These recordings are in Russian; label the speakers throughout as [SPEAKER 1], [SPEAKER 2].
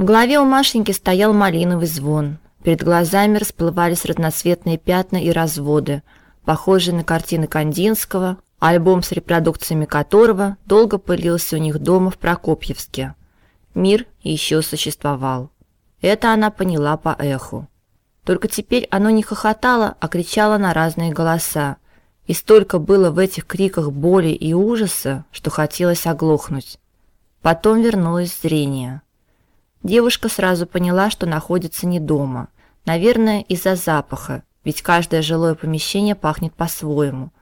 [SPEAKER 1] В голове у Машеньки стоял малиновый звон. Перед глазами расплывались разноцветные пятна и разводы, похожие на картины Кандинского, альбом с репродукциями которого долго пылился у них дома в Прокопьевске. Мир еще существовал. Это она поняла по эху. Только теперь оно не хохотало, а кричало на разные голоса. И столько было в этих криках боли и ужаса, что хотелось оглохнуть. Потом вернулось зрение. Девушка сразу поняла, что находится не дома. Наверное, из-за запаха, ведь каждое жилое помещение пахнет по-своему.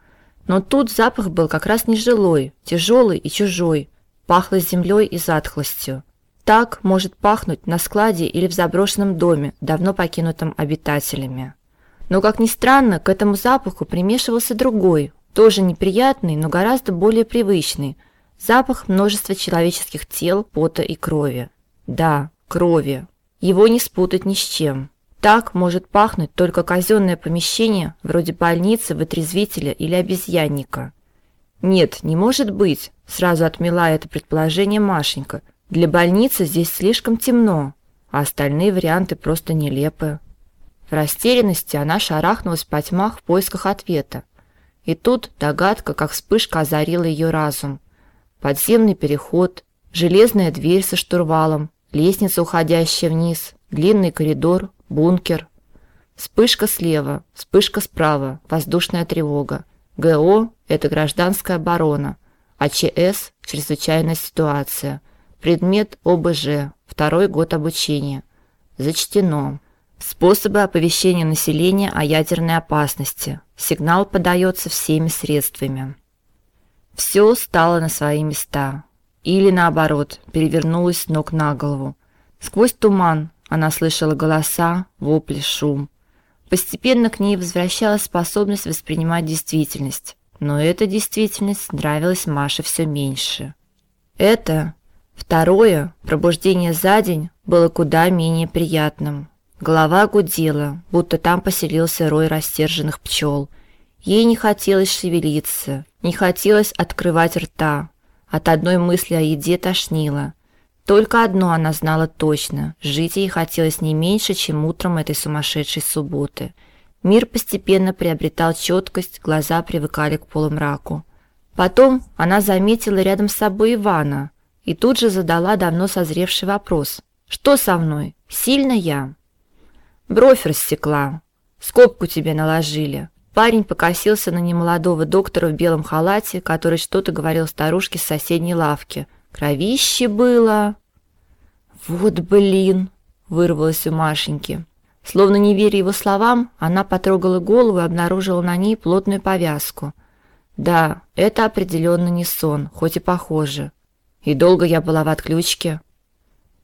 [SPEAKER 1] Но тут запах был как раз не жилой, тяжелый и чужой. Пахло землей и затхлостью. Так может пахнуть на складе или в заброшенном доме, давно покинутом обитателями. Но как ни странно, к этому запаху примешивался другой, тоже неприятный, но гораздо более привычный запах множества человеческих тел, пота и крови. Да, крови. Его не спутать ни с чем. Так может пахнуть только казенное помещение, вроде больницы, вытрезвителя или обезьянника. Нет, не может быть, сразу отмела это предположение Машенька. Для больницы здесь слишком темно, а остальные варианты просто нелепы. В растерянности она шарахнулась по тьмах в поисках ответа. И тут догадка, как вспышка, озарила ее разум. Подземный переход, железная дверь со штурвалом, лестница, уходящая вниз, длинный коридор, бункер. Вспышка слева, вспышка справа, воздушная тревога. ГО – это гражданская оборона, а ЧС – чрезвычайная ситуация – Предмет ОБЖ. Второй год обучения. Зачтено. Способы оповещения населения о ядерной опасности. Сигнал подается всеми средствами. Все стало на свои места. Или наоборот, перевернулось с ног на голову. Сквозь туман она слышала голоса, вопли, шум. Постепенно к ней возвращалась способность воспринимать действительность, но эта действительность нравилась Маше все меньше. Это Второе, пробуждение за день, было куда менее приятным. Голова гудела, будто там поселился рой растерженных пчел. Ей не хотелось шевелиться, не хотелось открывать рта. От одной мысли о еде тошнило. Только одно она знала точно: жить ей хотелось не меньше, чем утром этой сумасшедшей субботы. Мир постепенно приобретал четкость, глаза привыкали к полумраку. Потом она заметила рядом с собой Ивана, и тут же задала давно созревший вопрос. Что со мной? Сильно я? Бровь рассекла. Скобку тебе наложили. Парень покосился на немолодого доктора в белом халате, который что-то говорил старушке с соседней лавки. Кровище было. Вот блин, вырвалось у Машеньки. Словно не веря его словам, она потрогала голову и обнаружила на ней плотную повязку. Да, это определенно не сон, хоть и похоже. И долго я была в отключке?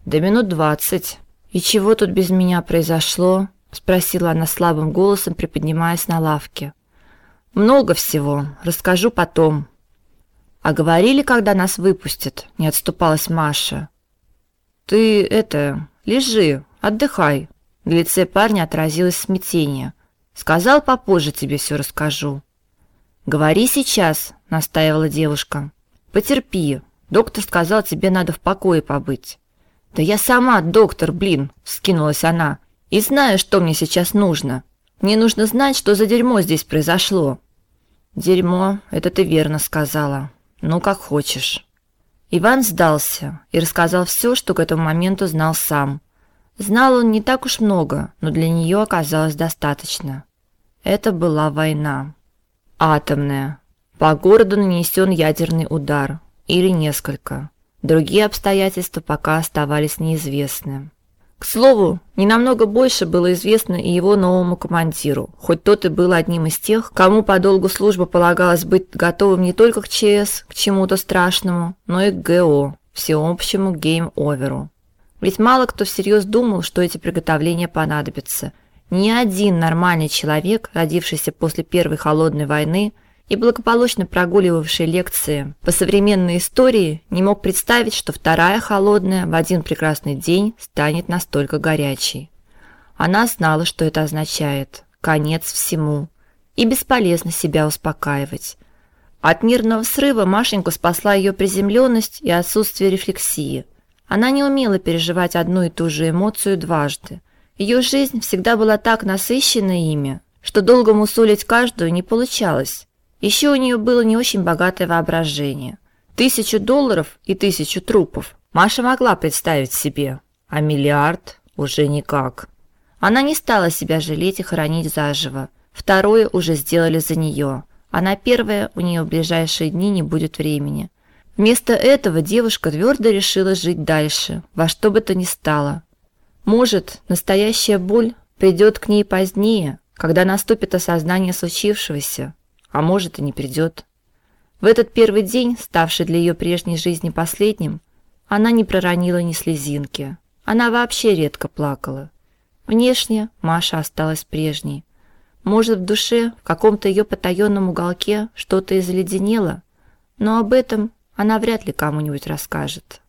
[SPEAKER 1] До минут двадцать. И чего тут без меня произошло? Спросила она слабым голосом, приподнимаясь на лавке. Много всего, расскажу потом. А говорили, когда нас выпустят? Не отступалась Маша. Ты это, лежи, отдыхай. На лице парня отразилось смятение. Сказал, попозже тебе все расскажу. Говори сейчас, настаивала девушка. Потерпи, Доктор сказал, тебе надо в покое побыть. Да я сама доктор, блин, скинулась она. И знаю, что мне сейчас нужно. Мне нужно знать, что за дерьмо здесь произошло. Дерьмо, это ты верно сказала. Ну как хочешь. Иван сдался и рассказал все, что к этому моменту знал сам. Знал он не так уж много, но для нее оказалось достаточно. Это была война. Атомная. По городу нанесен ядерный удар или несколько. Другие обстоятельства пока оставались неизвестны. К слову, не намного больше было известно и его новому командиру, хоть тот и был одним из тех, кому по долгу службы полагалось быть готовым не только к ЧС, к чему-то страшному, но и к ГО, всеобщему game over у. Ведь мало кто всерьез думал, что эти приготовления понадобятся. Ни один нормальный человек, родившийся после Первой холодной войны, и благополучно прогуливавший лекции по современной истории не мог представить, что вторая холодная в один прекрасный день станет настолько горячей. Она знала, что это означает конец всему, и бесполезно себя успокаивать. От нервного срыва Машеньку спасла ее приземленность и отсутствие рефлексии. Она не умела переживать одну и ту же эмоцию дважды. Ее жизнь всегда была так насыщена ими, что долго мусолить каждую не получалось. Еще у нее было не очень богатое воображение. Тысячу долларов и тысячу трупов Маша могла представить себе, а миллиард уже никак. Она не стала себя жалеть и хоронить заживо. Второе уже сделали за нее, а на первое у нее в ближайшие дни не будет времени. Вместо этого девушка твердо решила жить дальше, во что бы то ни стало. Может, настоящая боль придет к ней позднее, когда наступит осознание случившегося, а может и не придет. В этот первый день, ставший для ее прежней жизни последним, она не проронила ни слезинки. Она вообще редко плакала. Внешне Маша осталась прежней. Может, в душе, в каком-то ее потаенном уголке что-то изледенело, но об этом она вряд ли кому-нибудь расскажет.